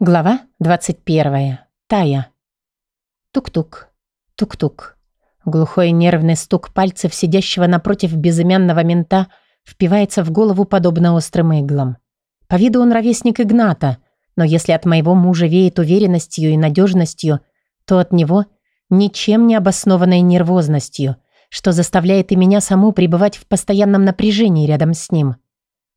Глава 21. Тая. Тук-тук, тук-тук. Глухой нервный стук пальцев сидящего напротив безымянного мента впивается в голову подобно острым иглам. По виду он ровесник Игната, но если от моего мужа веет уверенностью и надежностью, то от него ничем не обоснованной нервозностью, что заставляет и меня саму пребывать в постоянном напряжении рядом с ним.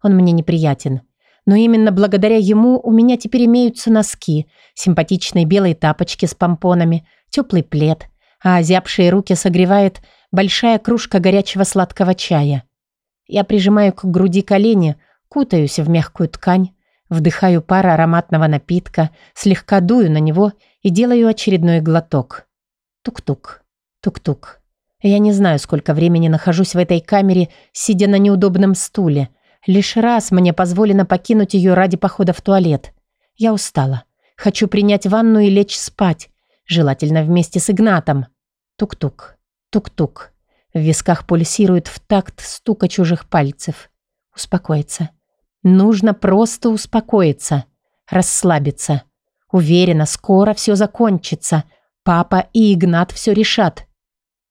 Он мне неприятен. Но именно благодаря ему у меня теперь имеются носки, симпатичные белые тапочки с помпонами, теплый плед, а озябшие руки согревает большая кружка горячего сладкого чая. Я прижимаю к груди колени, кутаюсь в мягкую ткань, вдыхаю пар ароматного напитка, слегка дую на него и делаю очередной глоток. Тук-тук, тук-тук. Я не знаю, сколько времени нахожусь в этой камере, сидя на неудобном стуле, Лишь раз мне позволено покинуть ее ради похода в туалет. Я устала. Хочу принять ванну и лечь спать. Желательно вместе с Игнатом. Тук-тук, тук-тук. В висках пульсирует в такт стука чужих пальцев. Успокоиться. Нужно просто успокоиться. Расслабиться. Уверена, скоро все закончится. Папа и Игнат все решат.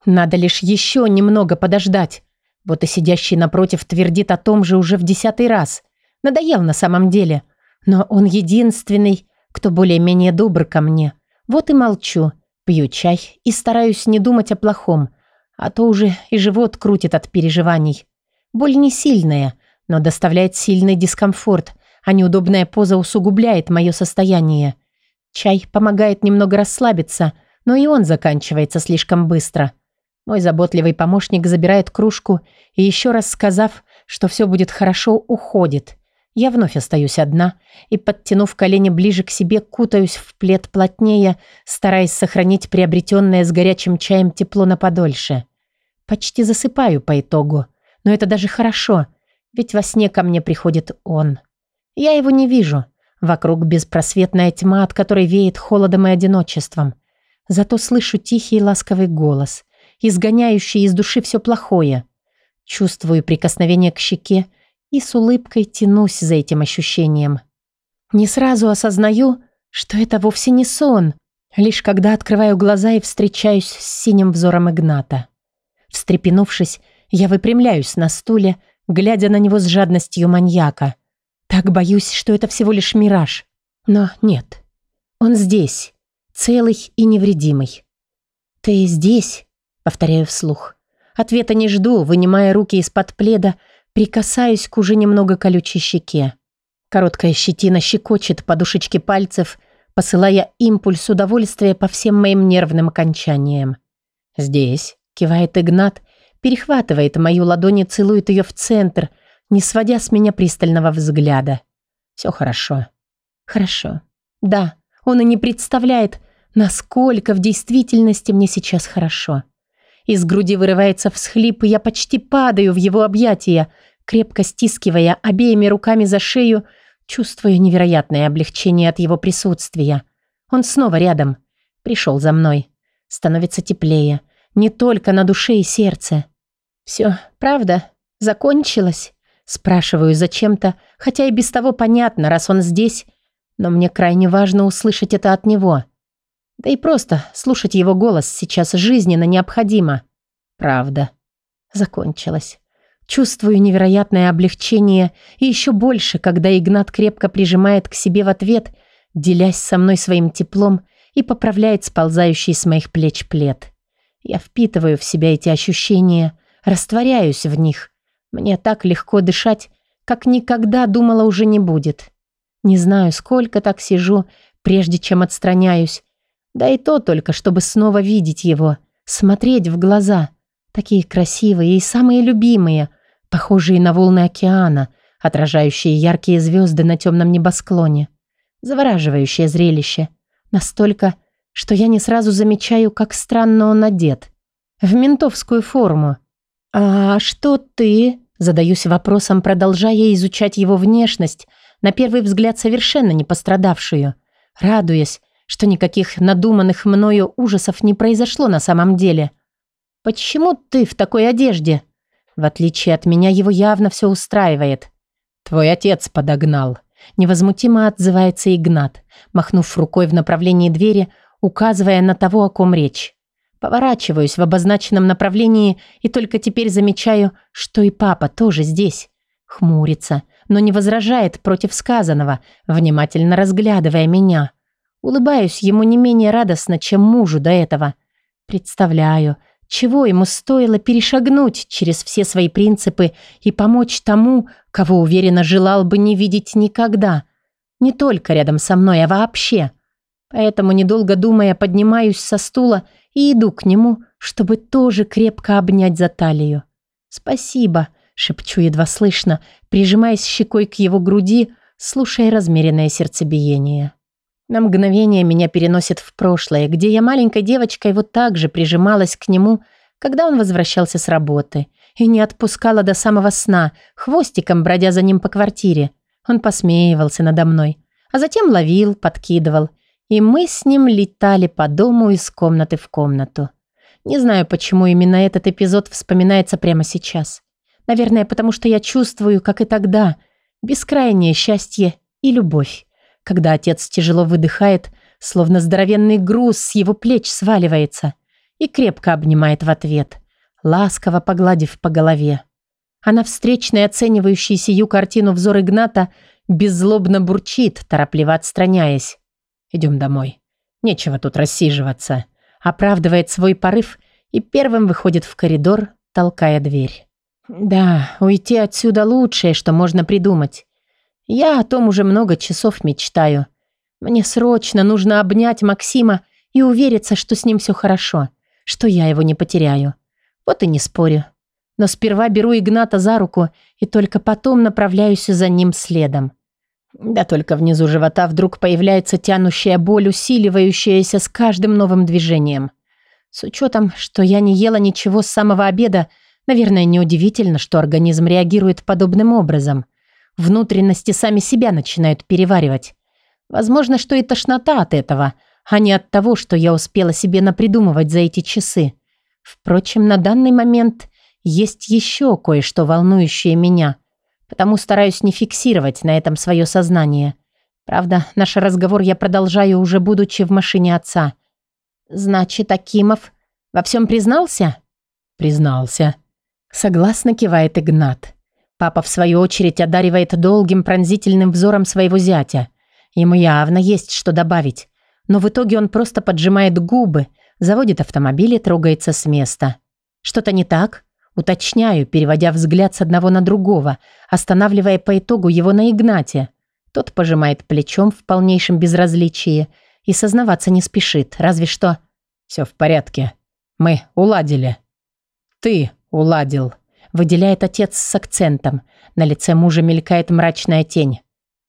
Надо лишь еще немного подождать. Вот и сидящий напротив твердит о том же уже в десятый раз. Надоел на самом деле. Но он единственный, кто более-менее добр ко мне. Вот и молчу, пью чай и стараюсь не думать о плохом. А то уже и живот крутит от переживаний. Боль не сильная, но доставляет сильный дискомфорт, а неудобная поза усугубляет мое состояние. Чай помогает немного расслабиться, но и он заканчивается слишком быстро – мой заботливый помощник забирает кружку и еще раз сказав, что все будет хорошо, уходит. Я вновь остаюсь одна и, подтянув колени ближе к себе, кутаюсь в плед плотнее, стараясь сохранить приобретенное с горячим чаем тепло на подольше. Почти засыпаю по итогу, но это даже хорошо, ведь во сне ко мне приходит он. Я его не вижу. Вокруг беспросветная тьма, от которой веет холодом и одиночеством. Зато слышу тихий ласковый голос – изгоняющий из души все плохое. Чувствую прикосновение к щеке и с улыбкой тянусь за этим ощущением. Не сразу осознаю, что это вовсе не сон, лишь когда открываю глаза и встречаюсь с синим взором Игната. Встрепенувшись, я выпрямляюсь на стуле, глядя на него с жадностью маньяка. Так боюсь, что это всего лишь мираж. Но нет. Он здесь, целый и невредимый. «Ты здесь?» Повторяю вслух. Ответа не жду, вынимая руки из-под пледа, прикасаюсь к уже немного колючей щеке. Короткая щетина щекочет подушечки пальцев, посылая импульс удовольствия по всем моим нервным окончаниям. «Здесь», — кивает Игнат, перехватывает мою ладонь и целует ее в центр, не сводя с меня пристального взгляда. «Все хорошо». «Хорошо. Да, он и не представляет, насколько в действительности мне сейчас хорошо». Из груди вырывается всхлип, и я почти падаю в его объятия, крепко стискивая обеими руками за шею, чувствуя невероятное облегчение от его присутствия. Он снова рядом. Пришел за мной. Становится теплее. Не только на душе и сердце. «Все, правда? Закончилось?» Спрашиваю зачем-то, хотя и без того понятно, раз он здесь, но мне крайне важно услышать это от него. Да и просто слушать его голос сейчас жизненно необходимо. Правда. Закончилось. Чувствую невероятное облегчение и еще больше, когда Игнат крепко прижимает к себе в ответ, делясь со мной своим теплом и поправляет сползающий с моих плеч плед. Я впитываю в себя эти ощущения, растворяюсь в них. Мне так легко дышать, как никогда думала уже не будет. Не знаю, сколько так сижу, прежде чем отстраняюсь, да и то только, чтобы снова видеть его, смотреть в глаза. Такие красивые и самые любимые, похожие на волны океана, отражающие яркие звезды на темном небосклоне. Завораживающее зрелище. Настолько, что я не сразу замечаю, как странно он одет. В ментовскую форму. «А что ты?» Задаюсь вопросом, продолжая изучать его внешность, на первый взгляд совершенно не пострадавшую. Радуясь, что никаких надуманных мною ужасов не произошло на самом деле. «Почему ты в такой одежде?» В отличие от меня, его явно все устраивает. «Твой отец подогнал. Невозмутимо отзывается Игнат, махнув рукой в направлении двери, указывая на того, о ком речь. Поворачиваюсь в обозначенном направлении и только теперь замечаю, что и папа тоже здесь. Хмурится, но не возражает против сказанного, внимательно разглядывая меня. Улыбаюсь ему не менее радостно, чем мужу до этого. Представляю, чего ему стоило перешагнуть через все свои принципы и помочь тому, кого уверенно желал бы не видеть никогда. Не только рядом со мной, а вообще. Поэтому, недолго думая, поднимаюсь со стула и иду к нему, чтобы тоже крепко обнять за талию. «Спасибо», — шепчу едва слышно, прижимаясь щекой к его груди, слушая размеренное сердцебиение. На мгновение меня переносит в прошлое, где я маленькой девочкой вот так же прижималась к нему, когда он возвращался с работы, и не отпускала до самого сна, хвостиком бродя за ним по квартире. Он посмеивался надо мной, а затем ловил, подкидывал, и мы с ним летали по дому из комнаты в комнату. Не знаю, почему именно этот эпизод вспоминается прямо сейчас. Наверное, потому что я чувствую, как и тогда, бескрайнее счастье и любовь когда отец тяжело выдыхает, словно здоровенный груз с его плеч сваливается, и крепко обнимает в ответ, ласково погладив по голове. А на встречной оценивающей сию картину взор Игната беззлобно бурчит, торопливо отстраняясь. «Идем домой. Нечего тут рассиживаться», оправдывает свой порыв и первым выходит в коридор, толкая дверь. «Да, уйти отсюда лучшее, что можно придумать. Я о том уже много часов мечтаю. Мне срочно нужно обнять Максима и увериться, что с ним все хорошо, что я его не потеряю. Вот и не спорю. Но сперва беру Игната за руку и только потом направляюсь за ним следом. Да только внизу живота вдруг появляется тянущая боль, усиливающаяся с каждым новым движением. С учетом, что я не ела ничего с самого обеда, наверное, неудивительно, что организм реагирует подобным образом. Внутренности сами себя начинают переваривать. Возможно, что и тошнота от этого, а не от того, что я успела себе напридумывать за эти часы. Впрочем, на данный момент есть еще кое-что волнующее меня, потому стараюсь не фиксировать на этом свое сознание. Правда, наш разговор я продолжаю уже будучи в машине отца. «Значит, Акимов во всем признался?» «Признался», — согласно кивает Игнат. Папа, в свою очередь, одаривает долгим пронзительным взором своего зятя. Ему явно есть что добавить. Но в итоге он просто поджимает губы, заводит автомобиль и трогается с места. Что-то не так? Уточняю, переводя взгляд с одного на другого, останавливая по итогу его на Игнате. Тот пожимает плечом в полнейшем безразличии и сознаваться не спешит, разве что... «Все в порядке. Мы уладили». «Ты уладил». Выделяет отец с акцентом. На лице мужа мелькает мрачная тень.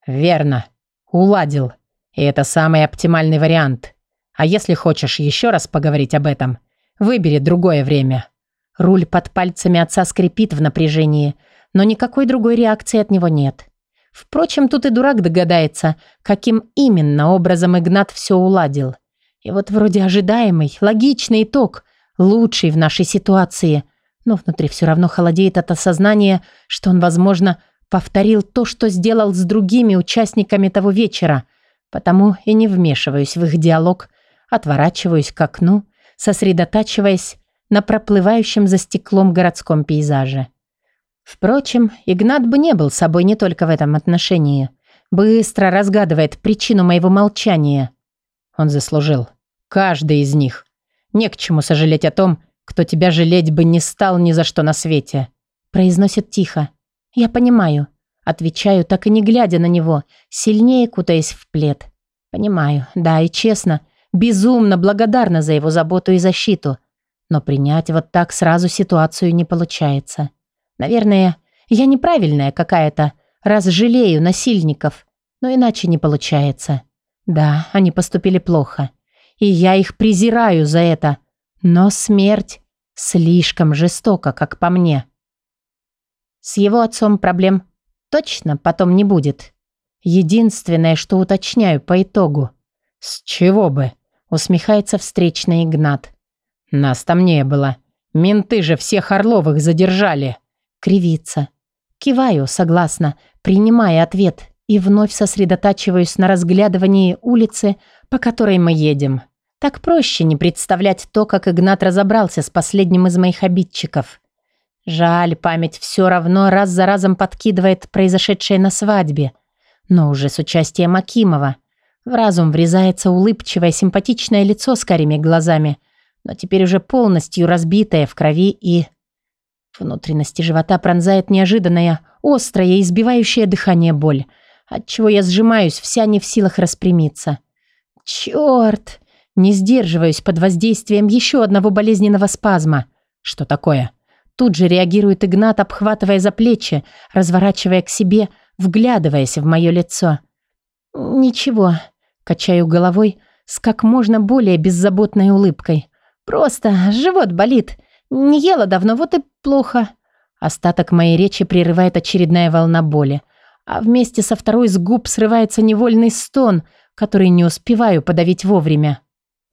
«Верно. Уладил. И это самый оптимальный вариант. А если хочешь еще раз поговорить об этом, выбери другое время». Руль под пальцами отца скрипит в напряжении, но никакой другой реакции от него нет. Впрочем, тут и дурак догадается, каким именно образом Игнат все уладил. И вот вроде ожидаемый, логичный итог, лучший в нашей ситуации – но внутри все равно холодеет от осознания, что он, возможно, повторил то, что сделал с другими участниками того вечера, потому и не вмешиваюсь в их диалог, отворачиваюсь к окну, сосредотачиваясь на проплывающем за стеклом городском пейзаже. Впрочем, Игнат бы не был собой не только в этом отношении. Быстро разгадывает причину моего молчания. Он заслужил. Каждый из них. Не к чему сожалеть о том, кто тебя жалеть бы не стал ни за что на свете», произносит тихо. «Я понимаю». Отвечаю, так и не глядя на него, сильнее кутаясь в плед. Понимаю, да, и честно, безумно благодарна за его заботу и защиту. Но принять вот так сразу ситуацию не получается. Наверное, я неправильная какая-то, раз жалею насильников. Но иначе не получается. Да, они поступили плохо. И я их презираю за это. Но смерть слишком жестока, как по мне. С его отцом проблем точно потом не будет. Единственное, что уточняю по итогу. «С чего бы?» — усмехается встречный Игнат. «Нас там не было. Менты же всех Орловых задержали». Кривится. Киваю, согласно, принимая ответ. и вновь сосредотачиваюсь на разглядывании улицы, по которой мы едем. Так проще не представлять то, как Игнат разобрался с последним из моих обидчиков. Жаль, память все равно раз за разом подкидывает произошедшее на свадьбе, но уже с участием Акимова. В разум врезается улыбчивое, симпатичное лицо с карими глазами, но теперь уже полностью разбитое в крови и... Внутренности живота пронзает неожиданная, острая, избивающая дыхание боль, отчего я сжимаюсь, вся не в силах распрямиться. Черт! Не сдерживаюсь под воздействием еще одного болезненного спазма. Что такое? Тут же реагирует Игнат, обхватывая за плечи, разворачивая к себе, вглядываясь в мое лицо. «Ничего», — качаю головой с как можно более беззаботной улыбкой. «Просто живот болит. Не ела давно, вот и плохо». Остаток моей речи прерывает очередная волна боли, а вместе со второй с губ срывается невольный стон, который не успеваю подавить вовремя.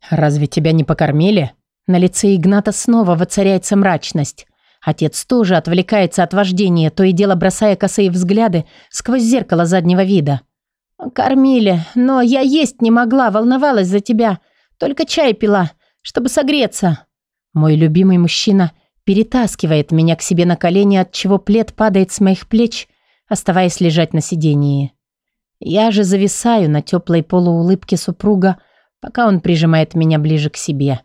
«Разве тебя не покормили?» На лице Игната снова воцаряется мрачность. Отец тоже отвлекается от вождения, то и дело бросая косые взгляды сквозь зеркало заднего вида. «Кормили, но я есть не могла, волновалась за тебя. Только чай пила, чтобы согреться». Мой любимый мужчина перетаскивает меня к себе на колени, от чего плед падает с моих плеч, оставаясь лежать на сидении. Я же зависаю на теплой полуулыбке супруга, пока он прижимает меня ближе к себе.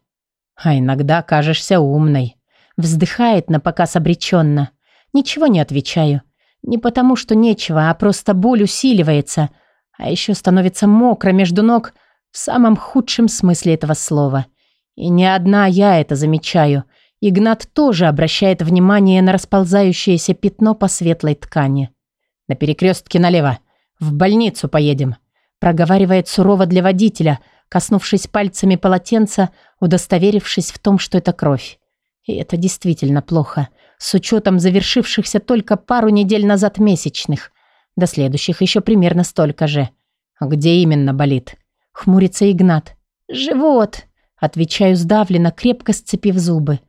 А иногда кажешься умной. Вздыхает на показ обреченно. Ничего не отвечаю. Не потому, что нечего, а просто боль усиливается. А еще становится мокро между ног в самом худшем смысле этого слова. И не одна я это замечаю. Игнат тоже обращает внимание на расползающееся пятно по светлой ткани. «На перекрестке налево. В больницу поедем», проговаривает сурово для водителя, коснувшись пальцами полотенца, удостоверившись в том, что это кровь. И это действительно плохо, с учетом завершившихся только пару недель назад месячных. До следующих еще примерно столько же. Где именно болит? Хмурится Игнат. «Живот», — отвечаю сдавленно, крепко сцепив зубы.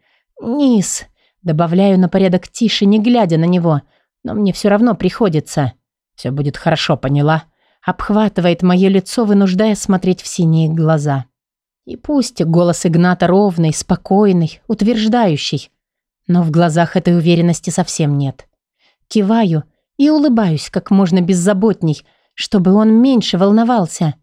«Низ», — добавляю на порядок тише, не глядя на него. Но мне все равно приходится. «Все будет хорошо, поняла?» Обхватывает мое лицо, вынуждая смотреть в синие глаза. И пусть голос Игната ровный, спокойный, утверждающий, но в глазах этой уверенности совсем нет. Киваю и улыбаюсь как можно беззаботней, чтобы он меньше волновался.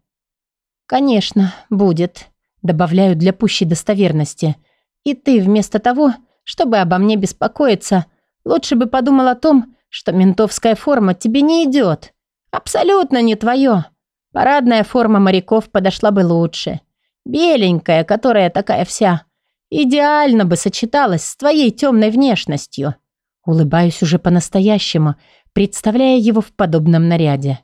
«Конечно, будет», — добавляю для пущей достоверности. «И ты вместо того, чтобы обо мне беспокоиться, лучше бы подумал о том, что ментовская форма тебе не идет. Абсолютно не твое. Парадная форма моряков подошла бы лучше. Беленькая, которая такая вся. Идеально бы сочеталась с твоей темной внешностью. Улыбаюсь уже по-настоящему, представляя его в подобном наряде.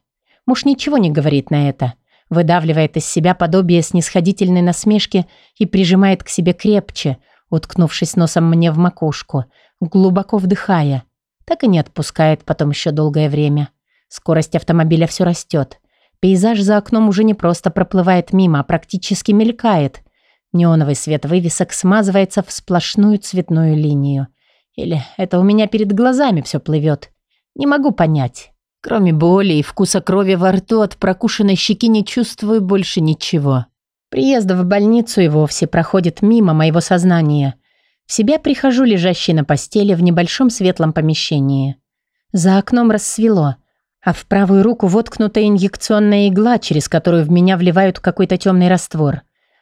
Муж ничего не говорит на это. Выдавливает из себя подобие снисходительной насмешки и прижимает к себе крепче, уткнувшись носом мне в макушку, глубоко вдыхая. Так и не отпускает потом еще долгое время. Скорость автомобиля все растет. Пейзаж за окном уже не просто проплывает мимо, а практически мелькает. Неоновый свет вывесок смазывается в сплошную цветную линию. Или это у меня перед глазами все плывет. Не могу понять. Кроме боли и вкуса крови во рту от прокушенной щеки не чувствую больше ничего. Приезд в больницу и вовсе проходит мимо моего сознания. В себя прихожу лежащей на постели в небольшом светлом помещении. За окном рассвело а в правую руку воткнута инъекционная игла, через которую в меня вливают какой-то темный раствор.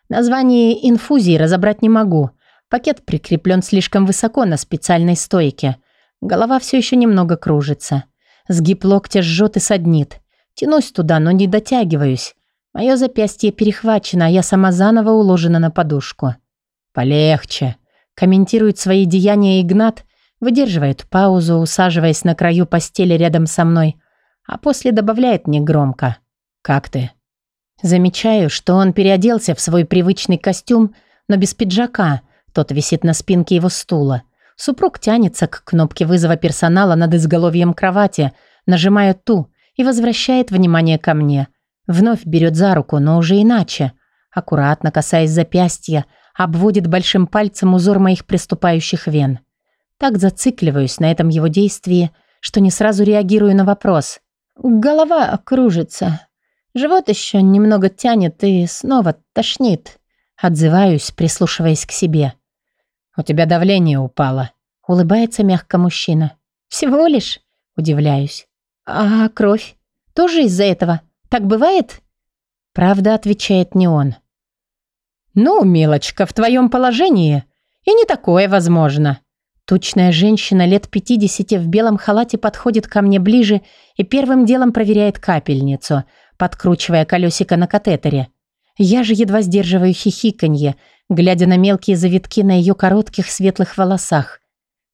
Название инфузии разобрать не могу. Пакет прикреплен слишком высоко на специальной стойке. Голова все еще немного кружится. Сгиб локтя жжет и саднит. Тянусь туда, но не дотягиваюсь. Мое запястье перехвачено, а я сама заново уложена на подушку. «Полегче», – комментирует свои деяния Игнат, выдерживает паузу, усаживаясь на краю постели рядом со мной – а после добавляет негромко. «Как ты?» Замечаю, что он переоделся в свой привычный костюм, но без пиджака. Тот висит на спинке его стула. Супруг тянется к кнопке вызова персонала над изголовьем кровати, нажимая ту и возвращает внимание ко мне. Вновь берет за руку, но уже иначе. Аккуратно касаясь запястья, обводит большим пальцем узор моих приступающих вен. Так зацикливаюсь на этом его действии, что не сразу реагирую на вопрос. Голова кружится. Живот еще немного тянет и снова тошнит. Отзываюсь, прислушиваясь к себе. «У тебя давление упало», — улыбается мягко мужчина. «Всего лишь?» — удивляюсь. «А кровь? Тоже из-за этого? Так бывает?» Правда, отвечает не он. «Ну, милочка, в твоем положении и не такое возможно». Тучная женщина лет 50 в белом халате подходит ко мне ближе и первым делом проверяет капельницу, подкручивая колесико на катетере. Я же едва сдерживаю хихиканье, глядя на мелкие завитки на ее коротких светлых волосах.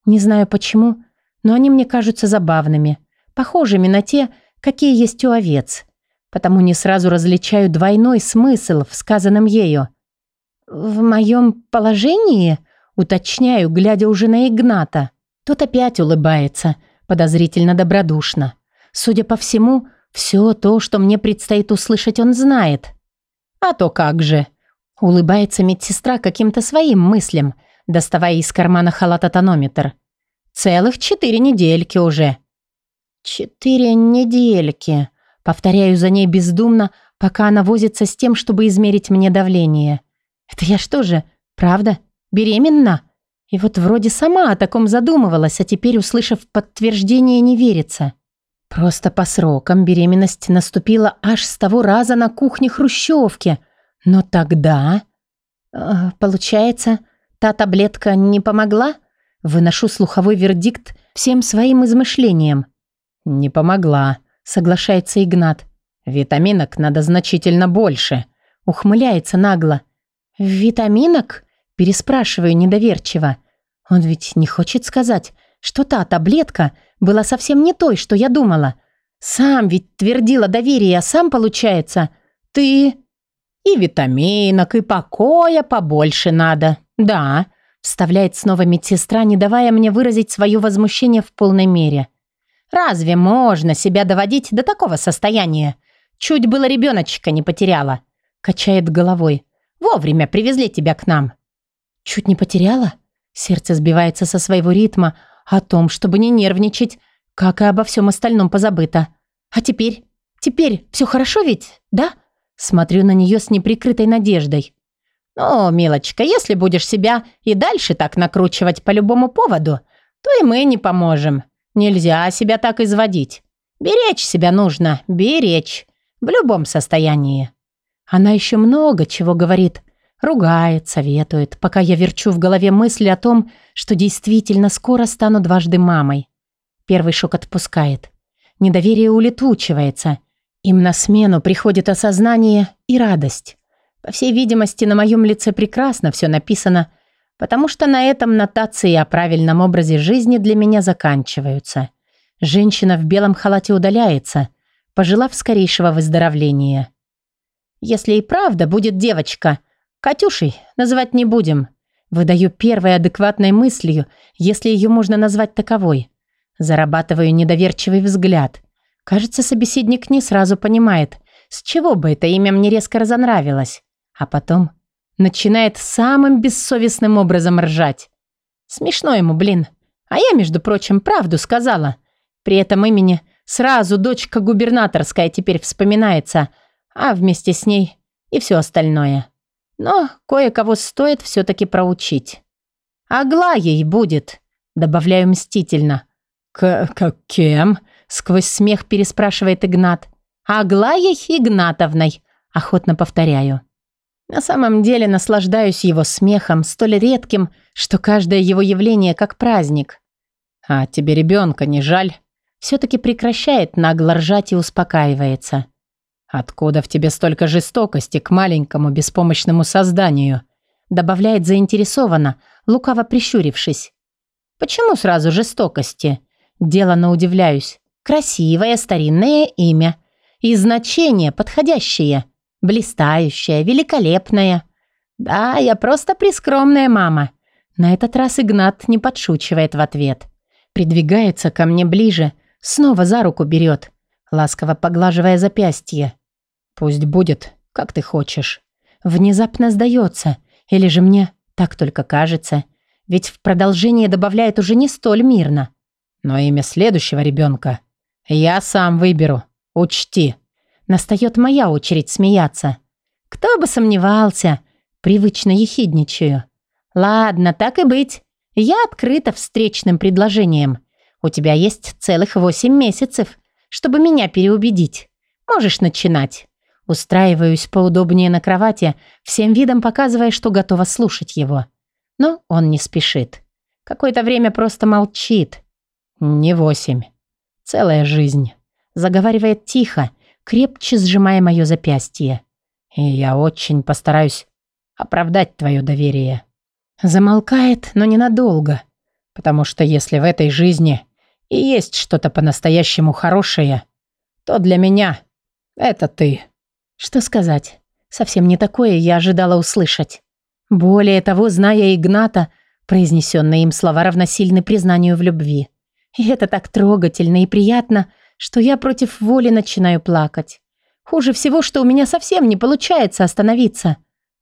Не знаю почему, но они мне кажутся забавными, похожими на те, какие есть у овец. Потому не сразу различаю двойной смысл в сказанном ею. «В моем положении?» Уточняю, глядя уже на Игната. Тот опять улыбается, подозрительно добродушно. Судя по всему, все то, что мне предстоит услышать, он знает. «А то как же!» Улыбается медсестра каким-то своим мыслям, доставая из кармана халата тонометр. «Целых четыре недельки уже». «Четыре недельки», Повторяю за ней бездумно, пока она возится с тем, чтобы измерить мне давление. Это я что же, правда, беременна? И вот вроде сама о таком задумывалась, а теперь, услышав подтверждение, не верится. Просто по срокам беременность наступила аж с того раза на кухне Хрущевки. Но тогда... Э, получается, та таблетка не помогла? Выношу слуховой вердикт всем своим измышлениям. Не помогла соглашается Игнат. Витаминок надо значительно больше. Ухмыляется нагло. Витаминок? Переспрашиваю недоверчиво. Он ведь не хочет сказать, что та таблетка была совсем не той, что я думала. Сам ведь твердила доверие, а сам, получается, ты... И витаминок, и покоя побольше надо. Да, вставляет снова медсестра, не давая мне выразить свое возмущение в полной мере. Разве можно себя доводить до такого состояния? Чуть было ребеночка не потеряла. Качает головой. Вовремя привезли тебя к нам. Чуть не потеряла? Сердце сбивается со своего ритма. О том, чтобы не нервничать, как и обо всем остальном позабыто. А теперь? Теперь все хорошо ведь, да? Смотрю на нее с неприкрытой надеждой. «Ну, милочка, если будешь себя и дальше так накручивать по любому поводу, то и мы не поможем. Нельзя себя так изводить. Беречь себя нужно, беречь. В любом состоянии. Она еще много чего говорит. Ругает, советует, пока я верчу в голове мысли о том, что действительно скоро стану дважды мамой. Первый шок отпускает. Недоверие улетучивается. Им на смену приходит осознание и радость. По всей видимости, на моем лице прекрасно все написано, потому что на этом нотации о правильном образе жизни для меня заканчиваются. Женщина в белом халате удаляется, пожелав скорейшего выздоровления. Если и правда будет девочка, Катюшей называть не будем. Выдаю первой адекватной мыслью, если ее можно назвать таковой. Зарабатываю недоверчивый взгляд. Кажется, собеседник не сразу понимает, с чего бы это имя мне резко разонравилось. А потом Начинает самым бессовестным образом ржать. Смешно ему, блин. А я, между прочим, правду сказала. При этом имени сразу дочка губернаторская теперь вспоминается, а вместе с ней и все остальное. Но кое-кого стоит все-таки проучить. «Аглаей будет», — добавляю мстительно. «К... к кем?» — сквозь смех переспрашивает Игнат. «Аглаей Игнатовной», — охотно повторяю. На самом деле наслаждаюсь его смехом, столь редким, что каждое его явление как праздник. «А тебе ребенка не жаль?» Все-таки прекращает нагло ржать и успокаивается. «Откуда в тебе столько жестокости к маленькому беспомощному созданию?» Добавляет заинтересованно, лукаво прищурившись. «Почему сразу жестокости?» Делано удивляюсь. «Красивое старинное имя. И значение подходящее». Блистающая, великолепная. Да, я просто прискромная мама. На этот раз Игнат не подшучивает в ответ. Придвигается ко мне ближе, снова за руку берет, ласково поглаживая запястье. Пусть будет, как ты хочешь. Внезапно сдается, или же мне так только кажется, ведь в продолжение добавляет уже не столь мирно. Но имя следующего ребенка я сам выберу. Учти. Настает моя очередь смеяться. Кто бы сомневался. Привычно ехидничаю. Ладно, так и быть. Я открыта встречным предложением. У тебя есть целых восемь месяцев, чтобы меня переубедить. Можешь начинать. Устраиваюсь поудобнее на кровати, всем видом показывая, что готова слушать его. Но он не спешит. Какое-то время просто молчит. Не восемь. Целая жизнь. Заговаривает тихо, крепче сжимая мое запястье. И я очень постараюсь оправдать твое доверие. Замолкает, но ненадолго. Потому что если в этой жизни и есть что-то по-настоящему хорошее, то для меня это ты. Что сказать? Совсем не такое я ожидала услышать. Более того, зная Игната, произнесенные им слова равносильны признанию в любви. И это так трогательно и приятно, что я против воли начинаю плакать. Хуже всего, что у меня совсем не получается остановиться.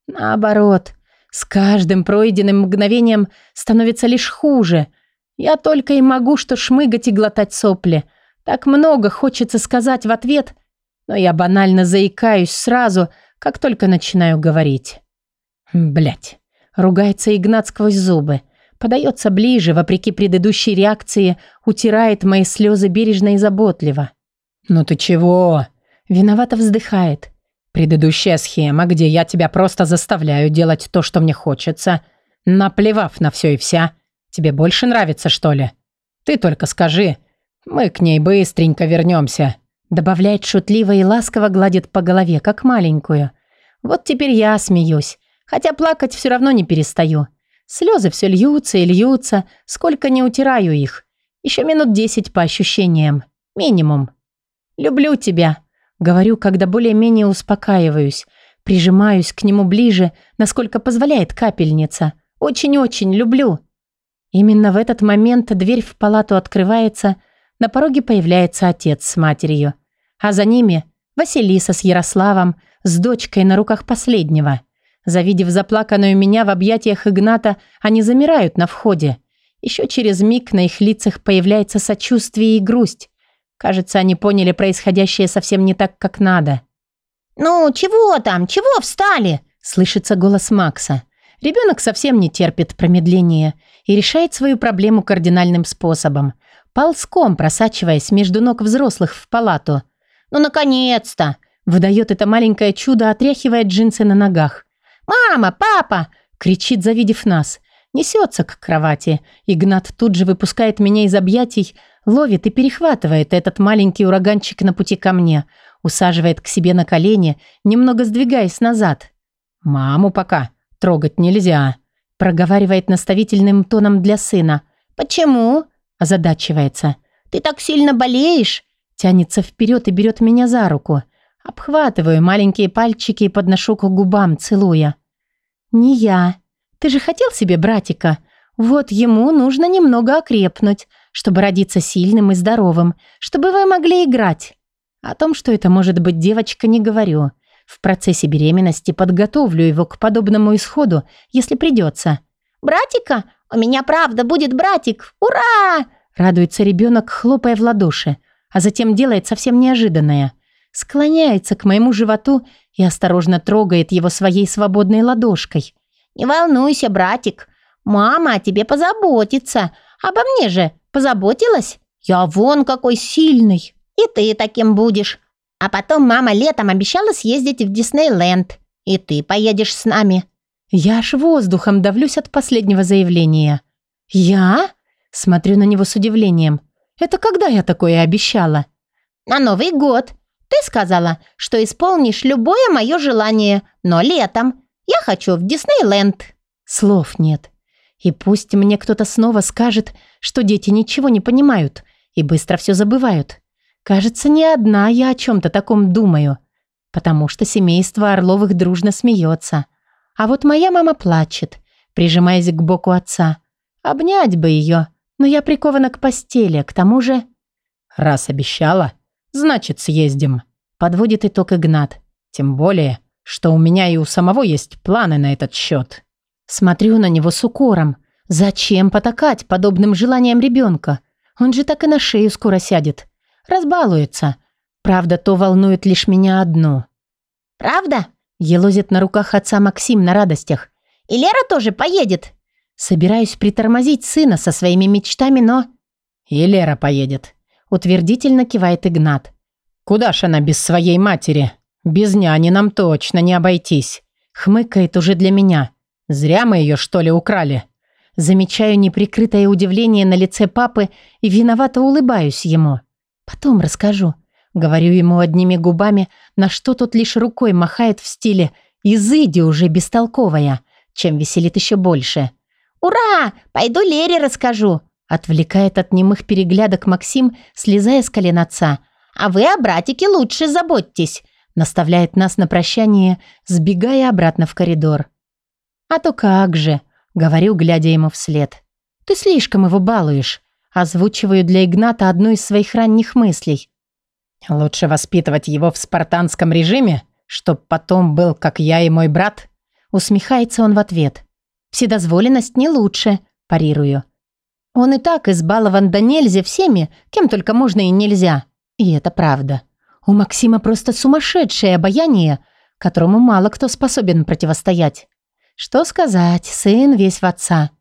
Наоборот, с каждым пройденным мгновением становится лишь хуже. Я только и могу что шмыгать и глотать сопли. Так много хочется сказать в ответ – но я банально заикаюсь сразу, как только начинаю говорить. Блять, ругается Игнат сквозь зубы. Подается ближе, вопреки предыдущей реакции, утирает мои слезы бережно и заботливо. «Ну ты чего?» Виновато вздыхает. «Предыдущая схема, где я тебя просто заставляю делать то, что мне хочется, наплевав на все и вся. Тебе больше нравится, что ли? Ты только скажи. Мы к ней быстренько вернемся. Добавляет шутливо и ласково гладит по голове, как маленькую. Вот теперь я смеюсь, хотя плакать все равно не перестаю. Слезы все льются и льются, сколько не утираю их. Еще минут десять по ощущениям. Минимум. «Люблю тебя», — говорю, когда более-менее успокаиваюсь. Прижимаюсь к нему ближе, насколько позволяет капельница. Очень-очень люблю. Именно в этот момент дверь в палату открывается, на пороге появляется отец с матерью. А за ними Василиса с Ярославом, с дочкой на руках последнего. Завидев заплаканную меня в объятиях Игната, они замирают на входе. Еще через миг на их лицах появляется сочувствие и грусть. Кажется, они поняли происходящее совсем не так, как надо. «Ну, чего там? Чего встали?» Слышится голос Макса. Ребенок совсем не терпит промедления и решает свою проблему кардинальным способом – ползком просачиваясь между ног взрослых в палату. «Ну, наконец-то!» – выдает это маленькое чудо, отряхивая джинсы на ногах. «Мама! Папа!» – кричит, завидев нас. Несется к кровати. Игнат тут же выпускает меня из объятий, ловит и перехватывает этот маленький ураганчик на пути ко мне, усаживает к себе на колени, немного сдвигаясь назад. «Маму пока трогать нельзя», – проговаривает наставительным тоном для сына. «Почему?» Озадачивается. «Ты так сильно болеешь?» Тянется вперед и берет меня за руку. Обхватываю маленькие пальчики и подношу к губам, целуя. «Не я. Ты же хотел себе братика. Вот ему нужно немного окрепнуть, чтобы родиться сильным и здоровым, чтобы вы могли играть. О том, что это может быть девочка, не говорю. В процессе беременности подготовлю его к подобному исходу, если придется». «Братика? У меня правда будет братик! Ура!» Радуется ребенок, хлопая в ладоши, а затем делает совсем неожиданное. Склоняется к моему животу и осторожно трогает его своей свободной ладошкой. «Не волнуйся, братик. Мама о тебе позаботится. Обо мне же позаботилась? Я вон какой сильный. И ты таким будешь. А потом мама летом обещала съездить в Диснейленд. И ты поедешь с нами». Я аж воздухом давлюсь от последнего заявления. «Я?» Смотрю на него с удивлением. «Это когда я такое обещала?» «На Новый год. Ты сказала, что исполнишь любое мое желание, но летом. Я хочу в Диснейленд». Слов нет. И пусть мне кто-то снова скажет, что дети ничего не понимают и быстро все забывают. Кажется, не одна я о чем-то таком думаю, потому что семейство Орловых дружно смеется. А вот моя мама плачет, прижимаясь к боку отца. Обнять бы ее, но я прикована к постели, к тому же... Раз обещала, значит съездим. Подводит итог Игнат. Тем более, что у меня и у самого есть планы на этот счет. Смотрю на него с укором. Зачем потакать подобным желанием ребенка? Он же так и на шею скоро сядет. Разбалуется. Правда, то волнует лишь меня одну. Правда? Елозит на руках отца Максим на радостях. И Лера тоже поедет? Собираюсь притормозить сына со своими мечтами, но... И Лера поедет. Утвердительно кивает Игнат. Куда ж она без своей матери? Без няни нам точно не обойтись. Хмыкает уже для меня. Зря мы ее, что ли, украли? Замечаю неприкрытое удивление на лице папы и виновато улыбаюсь ему. Потом расскажу. Говорю ему одними губами, на что тот лишь рукой махает в стиле «изыди уже бестолковая», чем веселит еще больше. «Ура! Пойду Лере расскажу!» Отвлекает от немых переглядок Максим, слезая с колен отца. «А вы о братике лучше заботьтесь!» Наставляет нас на прощание, сбегая обратно в коридор. «А то как же!» Говорю, глядя ему вслед. «Ты слишком его балуешь!» Озвучиваю для Игната одну из своих ранних мыслей. Лучше воспитывать его в спартанском режиме, чтоб потом был, как я и мой брат. Усмехается он в ответ. Вседозволенность не лучше, парирую. Он и так избалован до нельзя всеми, кем только можно и нельзя. И это правда. У Максима просто сумасшедшее обаяние, которому мало кто способен противостоять. Что сказать, сын весь в отца.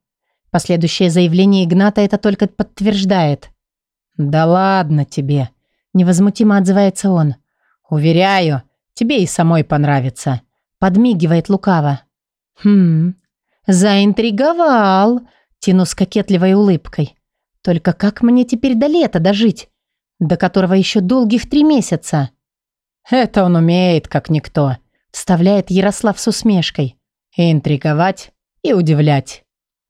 Последующее заявление Игната это только подтверждает. «Да ладно тебе», Невозмутимо отзывается он. «Уверяю, тебе и самой понравится», — подмигивает лукаво. «Хм, заинтриговал», — тяну с кокетливой улыбкой. «Только как мне теперь до лета дожить, до которого еще долгих три месяца?» «Это он умеет, как никто», — вставляет Ярослав с усмешкой. «И интриговать, и удивлять».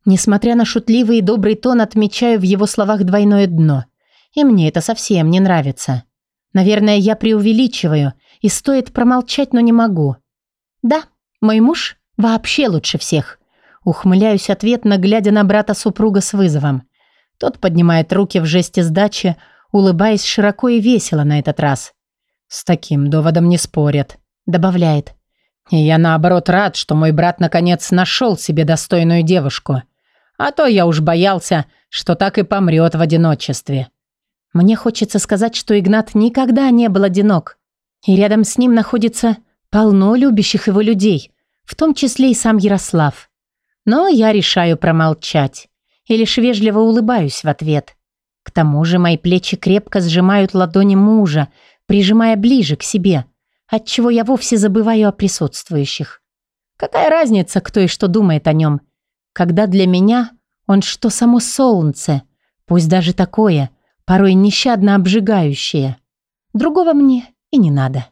Несмотря на шутливый и добрый тон, отмечаю в его словах двойное дно. И мне это совсем не нравится. Наверное, я преувеличиваю, и стоит промолчать, но не могу. Да, мой муж вообще лучше всех. Ухмыляюсь ответно, глядя на брата супруга с вызовом. Тот поднимает руки в жесте сдачи, улыбаясь широко и весело на этот раз. «С таким доводом не спорят», — добавляет. «И я, наоборот, рад, что мой брат наконец нашел себе достойную девушку. А то я уж боялся, что так и помрет в одиночестве. Мне хочется сказать, что Игнат никогда не был одинок. И рядом с ним находится полно любящих его людей, в том числе и сам Ярослав. Но я решаю промолчать и лишь вежливо улыбаюсь в ответ. К тому же мои плечи крепко сжимают ладони мужа, прижимая ближе к себе, отчего я вовсе забываю о присутствующих. Какая разница, кто и что думает о нем, когда для меня он что само солнце, пусть даже такое – порой нещадно обжигающее. Другого мне и не надо.